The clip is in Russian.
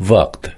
в акт